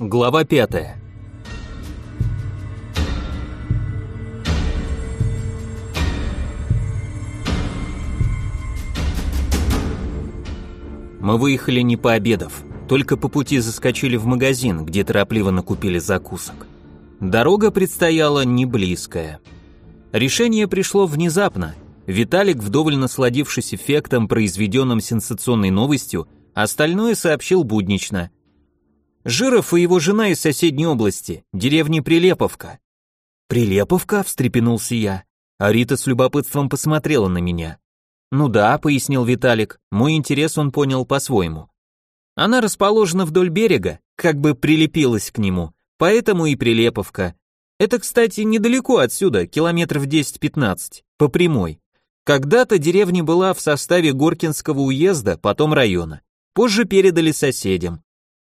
Глава пятая. Мы выехали не пообедав, только по пути заскочили в магазин, где торопливо накупили закусок. Дорога предстояла не близкая. Решение пришло внезапно. Виталик, вдоволь насладившись эффектом, произведенным сенсационной новостью, остальное сообщил буднично. Жиров и его жена из соседней области, деревни Прилеповка. Прилеповка, встрепенулся я. А Рита с любопытством посмотрела на меня. Ну да, пояснил Виталик, мой интерес он понял по-своему. Она расположена вдоль берега, как бы прилепилась к нему, поэтому и Прилеповка. Это, кстати, недалеко отсюда, километров 10-15, по прямой. Когда-то деревня была в составе Горкинского уезда, потом района. Позже передали соседям.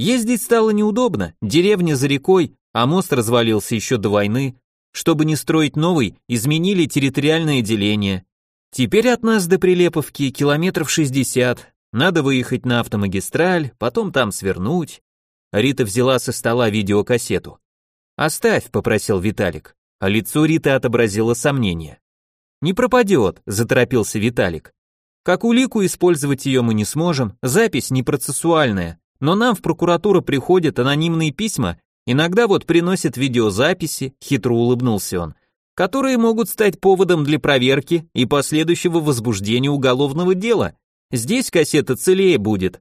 Ездить стало неудобно, деревня за рекой, а мост развалился еще до войны. Чтобы не строить новый, изменили территориальное деление. Теперь от нас до Прилеповки километров 60. Надо выехать на автомагистраль, потом там свернуть. Рита взяла со стола видеокассету. «Оставь», — попросил Виталик, а лицо Риты отобразило сомнение. «Не пропадет», — заторопился Виталик. «Как улику использовать ее мы не сможем, запись не процессуальная, но нам в прокуратуру приходят анонимные письма, иногда вот приносят видеозаписи, хитро улыбнулся он, которые могут стать поводом для проверки и последующего возбуждения уголовного дела. Здесь кассета целее будет.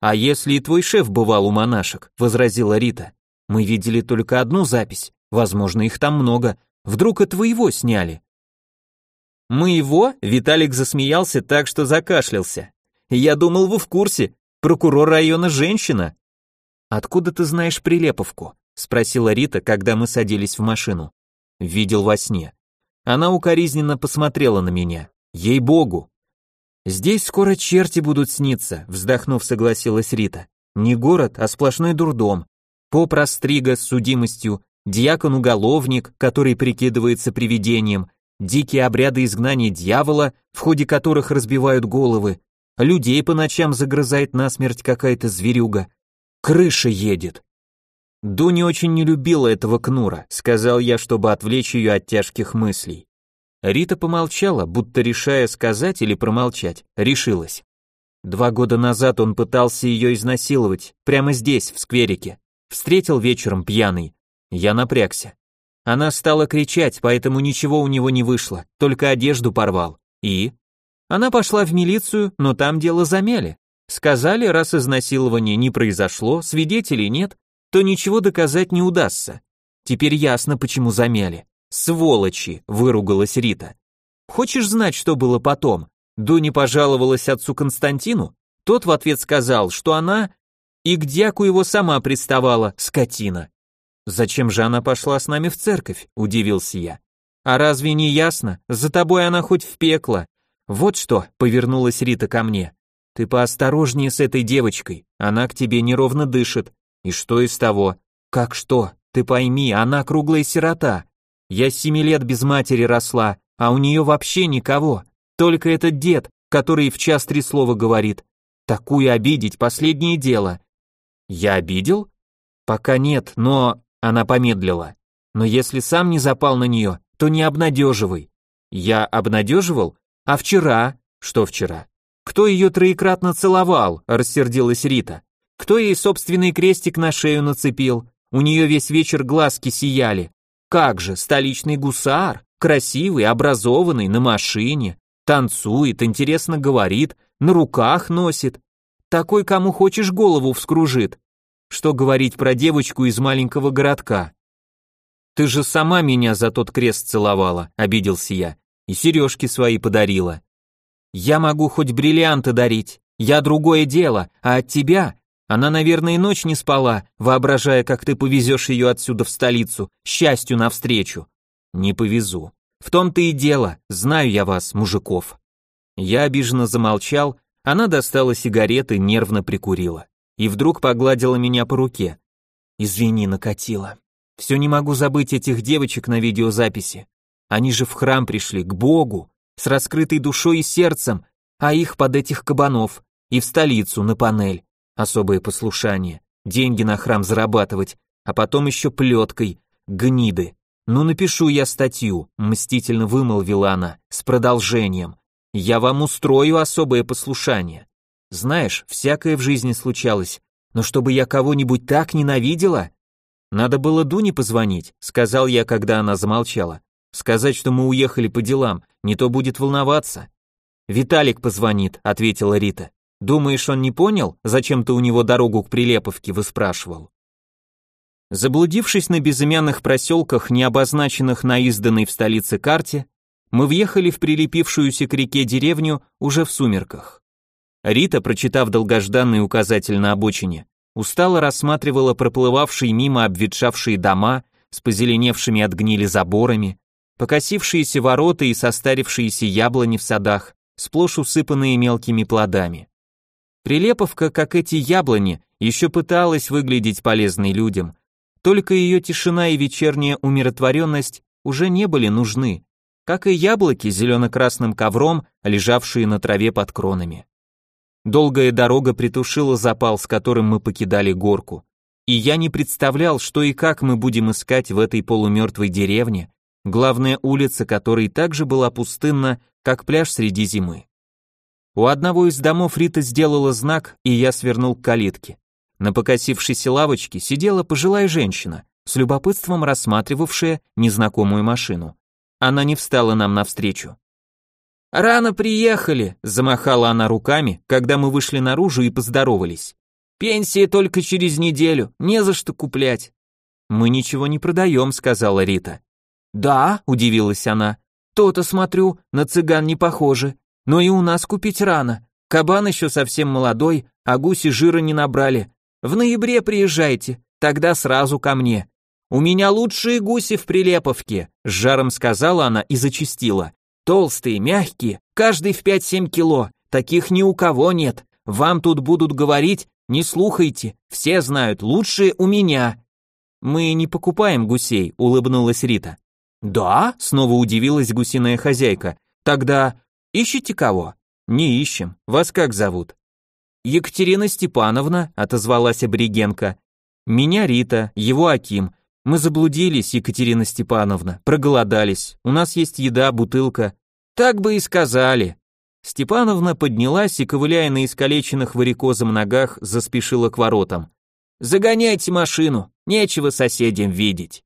А если и твой шеф бывал у монашек, возразила Рита. Мы видели только одну запись, возможно, их там много. Вдруг и твоего сняли. Мы его? Виталик засмеялся так, что закашлялся. Я думал, вы в курсе, Прокурор района женщина. Откуда ты знаешь Прилеповку? спросила Рита, когда мы садились в машину. Видел во сне. Она укоризненно посмотрела на меня. Ей-богу. Здесь скоро черти будут сниться, вздохнув, согласилась Рита. Не город, а сплошной дурдом. Поп Растрига с судимостью, дьякон-уголовник, который прикидывается привидением, дикие обряды изгнания дьявола, в ходе которых разбивают головы, людей по ночам загрызает насмерть какая-то зверюга. Крыша едет. Дуня очень не любила этого кнура, сказал я, чтобы отвлечь ее от тяжких мыслей. Рита помолчала, будто решая сказать или промолчать, решилась. Два года назад он пытался ее изнасиловать, прямо здесь, в скверике. Встретил вечером пьяный. Я напрягся. Она стала кричать, поэтому ничего у него не вышло, только одежду порвал. И? Она пошла в милицию, но там дело замяли. Сказали, раз изнасилование не произошло, свидетелей нет, то ничего доказать не удастся. Теперь ясно, почему замяли. Сволочи, выругалась Рита. Хочешь знать, что было потом? Дуня пожаловалась отцу Константину, тот в ответ сказал, что она и к дьяку его сама приставала, скотина. Зачем же она пошла с нами в церковь, удивился я. А разве не ясно? За тобой она хоть в пекло, «Вот что», — повернулась Рита ко мне, — «ты поосторожнее с этой девочкой, она к тебе неровно дышит. И что из того? Как что? Ты пойми, она круглая сирота. Я с семи лет без матери росла, а у нее вообще никого. Только этот дед, который в час три слова говорит. Такую обидеть последнее дело. Я обидел? Пока нет, но... Она помедлила. Но если сам не запал на нее, то не обнадеживай. Я обнадеживал? А вчера? Что вчера? Кто ее троекратно целовал? Рассердилась Рита. Кто ей собственный крестик на шею нацепил? У нее весь вечер глазки сияли. Как же, столичный гусар, красивый, образованный, на машине, танцует, интересно говорит, на руках носит. Такой, кому хочешь, голову вскружит. Что говорить про девочку из маленького городка? Ты же сама меня за тот крест целовала, обиделся я и сережки свои подарила. Я могу хоть бриллианты дарить, я другое дело, а от тебя она, наверное, ночь не спала, воображая, как ты повезешь ее отсюда в столицу, счастью навстречу. Не повезу. В том-то и дело, знаю я вас, мужиков. Я обиженно замолчал, она достала сигареты, нервно прикурила. И вдруг погладила меня по руке. Извини, накатила. Все не могу забыть этих девочек на видеозаписи. Они же в храм пришли, к Богу, с раскрытой душой и сердцем, а их под этих кабанов, и в столицу, на панель. Особое послушание. деньги на храм зарабатывать, а потом еще плеткой, гниды. Ну напишу я статью, мстительно вымолвила она, с продолжением. Я вам устрою особое послушание. Знаешь, всякое в жизни случалось, но чтобы я кого-нибудь так ненавидела? Надо было Дуне позвонить, сказал я, когда она замолчала. Сказать, что мы уехали по делам, не то будет волноваться. Виталик позвонит, ответила Рита. Думаешь, он не понял, зачем ты у него дорогу к Прилеповке выспрашивал? Заблудившись на безымянных проселках, не обозначенных на изданной в столице карте, мы въехали в прилепившуюся к реке деревню уже в сумерках. Рита, прочитав долгожданный указатель на обочине, устало рассматривала проплывавшие мимо обветшавшие дома с позеленевшими от гнили заборами, покосившиеся ворота и состарившиеся яблони в садах, сплошь усыпанные мелкими плодами. Прилеповка, как эти яблони, еще пыталась выглядеть полезной людям, только ее тишина и вечерняя умиротворенность уже не были нужны, как и яблоки зелено-красным ковром, лежавшие на траве под кронами. Долгая дорога притушила запал, с которым мы покидали горку, и я не представлял, что и как мы будем искать в этой полумертвой деревне, главная улица которой также была пустынна, как пляж среди зимы. У одного из домов Рита сделала знак, и я свернул к калитке. На покосившейся лавочке сидела пожилая женщина, с любопытством рассматривавшая незнакомую машину. Она не встала нам навстречу. «Рано приехали», — замахала она руками, когда мы вышли наружу и поздоровались. «Пенсия только через неделю, не за что куплять». «Мы ничего не продаем», — сказала Рита. «Да», — удивилась она, — «то-то смотрю, на цыган не похоже, но и у нас купить рано. Кабан еще совсем молодой, а гуси жира не набрали, в ноябре приезжайте, тогда сразу ко мне. У меня лучшие гуси в Прилеповке, с жаром сказала она и зачастила. Толстые, мягкие, каждый в 5-7 кило, таких ни у кого нет. Вам тут будут говорить, не слухайте, все знают, лучшие у меня. Мы не покупаем гусей, улыбнулась Рита. Да, снова удивилась гусиная хозяйка. Тогда ищите кого? Не ищем. Вас как зовут? Екатерина Степановна, отозвалась аборигенка. Меня Рита, его Аким. Мы заблудились, Екатерина Степановна, проголодались. У нас есть еда, бутылка. Так бы и сказали. Степановна поднялась и, ковыляя на искалеченных варикозом ногах, заспешила к воротам. «Загоняйте машину, нечего соседям видеть».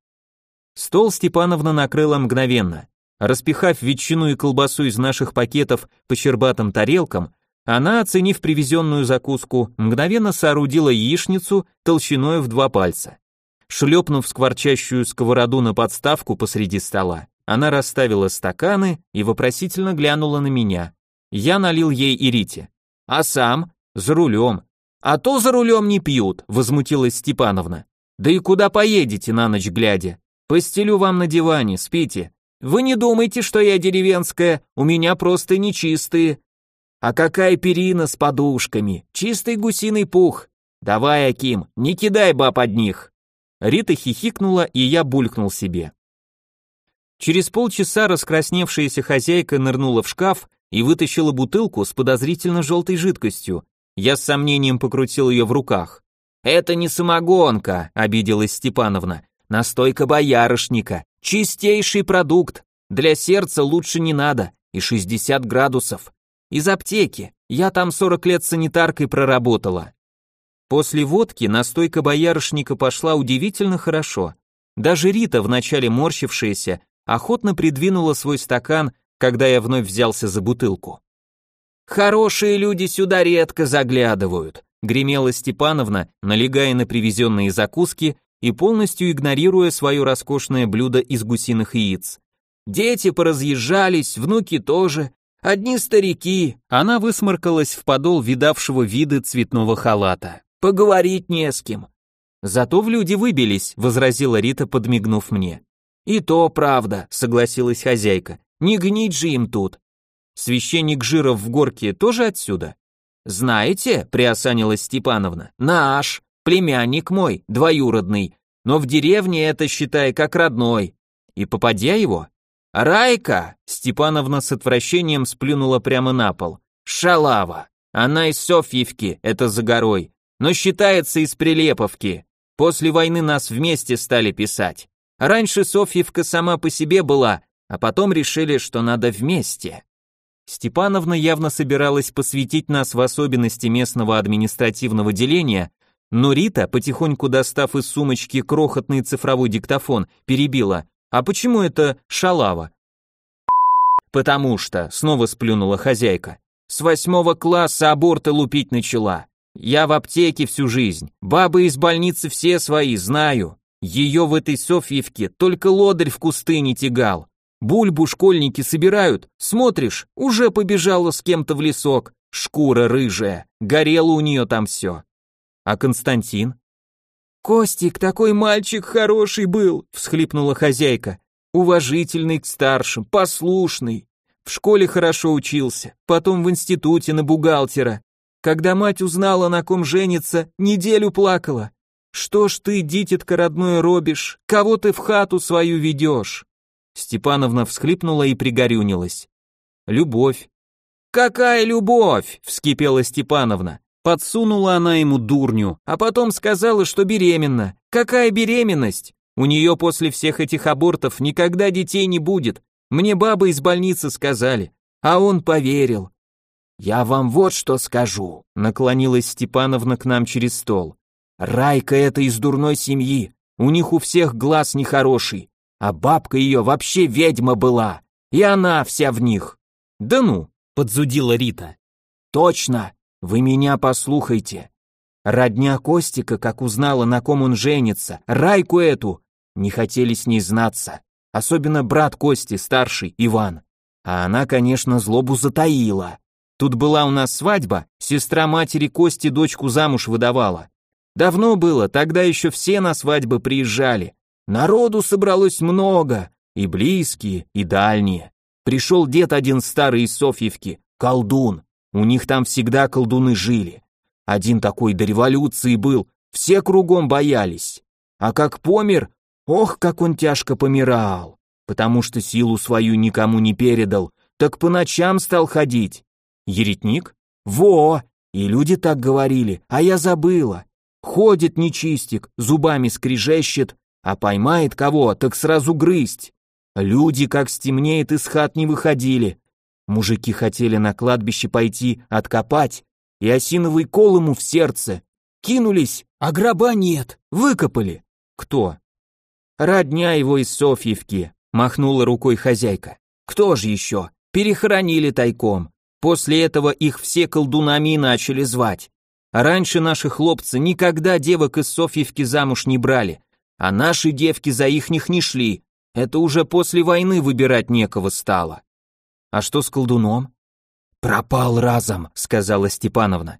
Стол Степановна накрыла мгновенно. Распихав ветчину и колбасу из наших пакетов по щербатым тарелкам, она, оценив привезенную закуску, мгновенно соорудила яичницу толщиной в два пальца. Шлепнув скворчащую сковороду на подставку посреди стола, она расставила стаканы и вопросительно глянула на меня. Я налил ей и Рите. «А сам? За рулем». «А то за рулем не пьют», — возмутилась Степановна. «Да и куда поедете на ночь глядя? Постелю вам на диване, спите. Вы не думайте, что я деревенская, у меня просто нечистые, а какая перина с подушками, чистый гусиный пух. Давай, Аким, не кидай баб одних. Рита хихикнула, и я булькнул себе. Через полчаса раскрасневшаяся хозяйка нырнула в шкаф и вытащила бутылку с подозрительно желтой жидкостью. Я с сомнением покрутил ее в руках. «Это не самогонка», — обиделась Степановна. «Настойка боярышника. Чистейший продукт. Для сердца лучше не надо. И 60 градусов. Из аптеки. Я там 40 лет санитаркой проработала. После водки настойка боярышника пошла удивительно хорошо. Даже Рита, вначале морщившаяся, охотно придвинула свой стакан, когда я вновь взялся за бутылку. «Хорошие люди сюда редко заглядывают», гремела Степановна, налегая на привезенные закуски и полностью игнорируя свое роскошное блюдо из гусиных яиц. «Дети поразъезжались, внуки тоже, Одни старики. Она высморкалась в подол видавшего виды цветного халата. Поговорить не с кем. Зато в люди выбились, возразила Рита, подмигнув мне. И то правда, согласилась хозяйка. Не гнить же им тут. Священник Жиров в горке тоже отсюда? Знаете, приосанилась Степановна, наш, племянник мой, двоюродный, но в деревне это считай как родной. И попадя его, «Райка!» — Степановна с отвращением сплюнула прямо на пол. «Шалава! Она из Софьевки, это за горой. но считается из Прилеповки. После войны нас вместе стали писать. Раньше Софьевка сама по себе была, а потом решили, что надо вместе. Степановна явно собиралась посвятить нас в особенности местного административного деления, но Рита, потихоньку достав из сумочки крохотный цифровой диктофон, перебила. «А почему это шалава?» «Потому что», — снова сплюнула хозяйка, «с восьмого класса аборты лупить начала. Я в аптеке всю жизнь, бабы из больницы все свои, знаю. Ее в этой Софьевке только лодырь в кусты не тягал. Бульбу школьники собирают, смотришь, уже побежала с кем-то в лесок, шкура рыжая, горело у нее там все. А Константин? Костик, такой мальчик хороший был, всхлипнула хозяйка. Уважительный к старшим, послушный. В школе хорошо учился, потом в институте на бухгалтера. Когда мать узнала, на ком женится, неделю плакала. Что ж ты, дитятка родное, робишь? Кого ты в хату свою ведешь? Степановна всхлипнула и пригорюнилась. Любовь. Какая любовь? вскипела Степановна. Подсунула она ему дурню, а потом сказала, что беременна. Какая беременность? У нее после всех этих абортов никогда детей не будет. Мне бабы из больницы сказали, а он поверил. Я вам вот что скажу, наклонилась Степановна к нам через стол. Райка это из дурной семьи, у них у всех глаз нехороший. А бабка ее вообще ведьма была, и она вся в них. Да ну, подзудила Рита. Точно, вы меня послухайте. Родня Костика, как узнала, на ком он женится, Райку эту, не хотели с ней знаться. Особенно брат Кости, старший, Иван. А она, конечно, злобу затаила. Тут была у нас свадьба, сестра матери Кости дочку замуж выдавала. Давно было, тогда еще все на свадьбы приезжали. Народу собралось много, и близкие, и дальние. Пришел дед один старый из Софьевки, колдун. У них там всегда колдуны жили. Один такой до революции был, все кругом боялись. А как помер, ох, как он тяжко помирал, потому что силу свою никому не передал, так по ночам стал ходить. Еретник? Во! И люди так говорили, а я забыла. Ходит нечистик, зубами скрежещет, а поймает кого, так сразу грызть. Люди, как стемнеет, из хат не выходили. Мужики хотели на кладбище пойти откопать, и осиновый кол ему в сердце. Кинулись, а гроба нет, выкопали. Кто? Родня его из Софьевки, махнула рукой хозяйка. Кто же еще? Перехоронили тайком. После этого их все колдунами начали звать. раньше наши хлопцы никогда девок из Софьевки замуж не брали, а наши девки за ихних не шли. Это уже после войны выбирать некого стало. А что с колдуном? Пропал разом, сказала Степановна.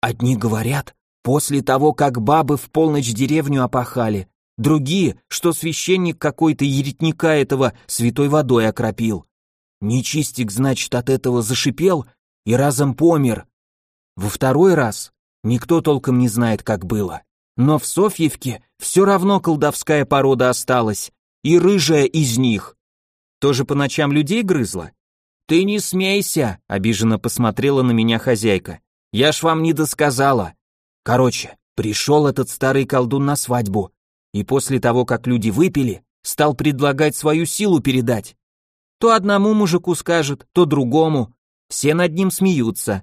Одни говорят, после того, как бабы в полночь деревню опахали, другие, что священник какой-то еретника этого святой водой окропил. Нечистик, значит, от этого зашипел и разом помер. Во второй раз никто толком не знает, как было. Но в Софьевке все равно колдовская порода осталась, и рыжая из них. Тоже по ночам людей грызла? Ты не смейся, обиженно посмотрела на меня хозяйка. Я ж вам не досказала. Короче, пришел этот старый колдун на свадьбу, и после того, как люди выпили, стал предлагать свою силу передать. То одному мужику скажет, то другому. Все над ним смеются.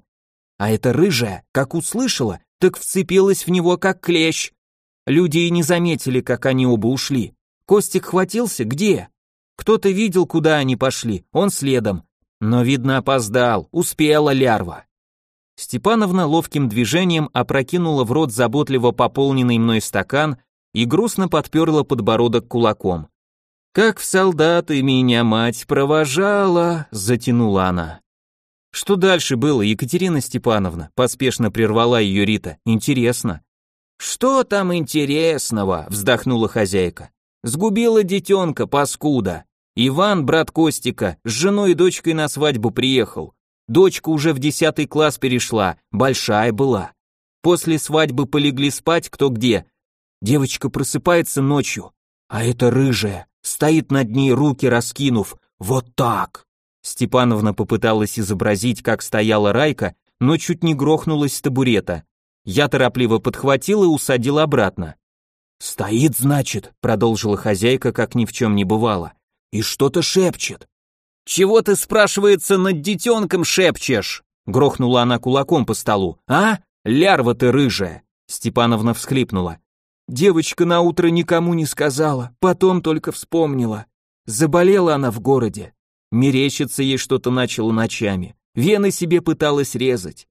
А эта рыжая, как услышала, так вцепилась в него как клещ. Люди и не заметили, как они оба ушли. Костик хватился, где? Кто-то видел, куда они пошли, он следом. Но, видно, опоздал, успела лярва. Степановна ловким движением опрокинула в рот заботливо пополненный мной стакан и грустно подперла подбородок кулаком. «Как в солдаты меня мать провожала», — затянула она. Что дальше было, Екатерина Степановна? Поспешно прервала ее Рита. Интересно. Что там интересного? Вздохнула хозяйка. Сгубила детенка, паскуда. Иван, брат Костика, с женой и дочкой на свадьбу приехал. Дочка уже в десятый класс перешла, большая была. После свадьбы полегли спать кто где. Девочка просыпается ночью, а это рыжая, стоит над ней руки раскинув, вот так. Степановна попыталась изобразить, как стояла Райка, но чуть не грохнулась с табурета. Я торопливо подхватил и усадил обратно. «Стоит, значит», — продолжила хозяйка, как ни в чем не бывало, — «и что-то шепчет». «Чего ты, спрашивается, над детенком шепчешь?» — грохнула она кулаком по столу. «А? Лярва ты рыжая!» — Степановна всхлипнула. «Девочка на утро никому не сказала, потом только вспомнила. Заболела она в городе. Мерещится ей что-то начало ночами. Вены себе пыталась резать.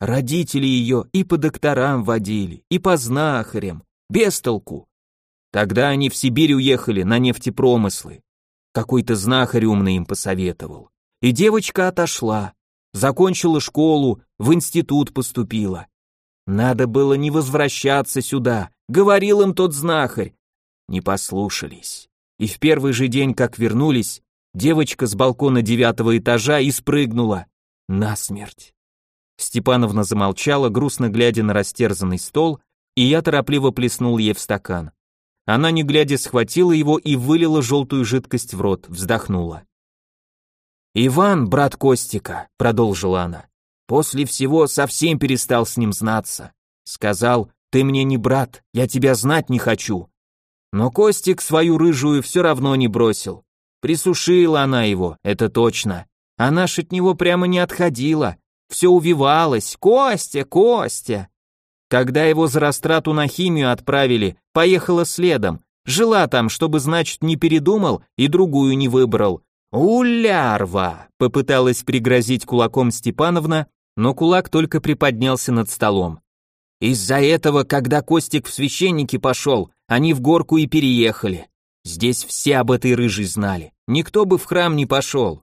Родители ее и по докторам водили, и по знахарям. Без толку. Тогда они в Сибирь уехали на нефтепромыслы. Какой-то знахарь умный им посоветовал. И девочка отошла. Закончила школу, в институт поступила. Надо было не возвращаться сюда, говорил им тот знахарь. Не послушались. И в первый же день, как вернулись, девочка с балкона девятого этажа и спрыгнула. Насмерть. Степановна замолчала, грустно глядя на растерзанный стол, и я торопливо плеснул ей в стакан. Она, не глядя, схватила его и вылила желтую жидкость в рот, вздохнула. «Иван, брат Костика», — продолжила она, — «после всего совсем перестал с ним знаться. Сказал, ты мне не брат, я тебя знать не хочу. Но Костик свою рыжую все равно не бросил. Присушила она его, это точно. Она ж от него прямо не отходила, все увивалось. «Костя, Костя!» Когда его за растрату на химию отправили, поехала следом. Жила там, чтобы, значит, не передумал и другую не выбрал. «Улярва!» — попыталась пригрозить кулаком Степановна, но кулак только приподнялся над столом. Из-за этого, когда Костик в священники пошел, они в горку и переехали. Здесь все об этой рыжей знали. Никто бы в храм не пошел.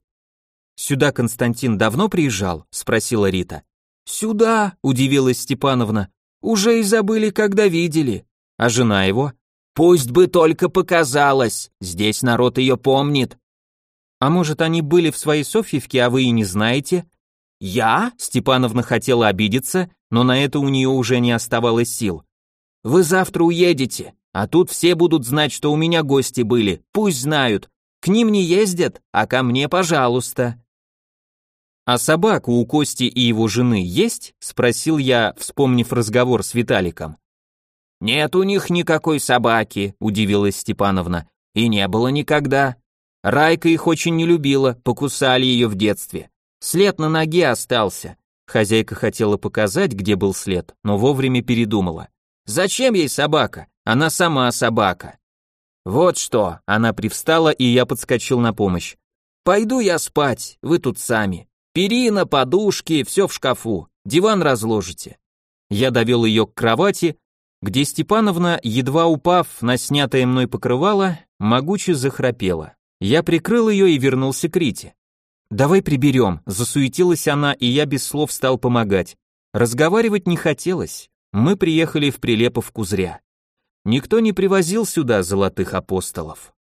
«Сюда Константин давно приезжал?» — спросила Рита. «Сюда», — удивилась Степановна. «Уже и забыли, когда видели. А жена его?» «Пусть бы только показалось, здесь народ ее помнит». «А может, они были в своей Софьевке, а вы и не знаете?» «Я?» — Степановна хотела обидеться, но на это у нее уже не оставалось сил. «Вы завтра уедете, а тут все будут знать, что у меня гости были, пусть знают. К ним не ездят, а ко мне, пожалуйста». «А собака у Кости и его жены есть?» — спросил я, вспомнив разговор с Виталиком. «Нет у них никакой собаки», — удивилась Степановна. «И не было никогда. Райка их очень не любила, покусали ее в детстве. След на ноге остался». Хозяйка хотела показать, где был след, но вовремя передумала. «Зачем ей собака? Она сама собака». «Вот что», — она привстала, и я подскочил на помощь. «Пойду я спать, вы тут сами. Перина, подушки, все в шкафу. Диван разложите. Я довел ее к кровати, где Степановна, едва упав на снятое мной покрывало, могуче захрапела. Я прикрыл ее и вернулся к Рите. «Давай приберем», — засуетилась она, и я без слов стал помогать. Разговаривать не хотелось. Мы приехали в Прилепов Кузря. Никто не привозил сюда золотых апостолов.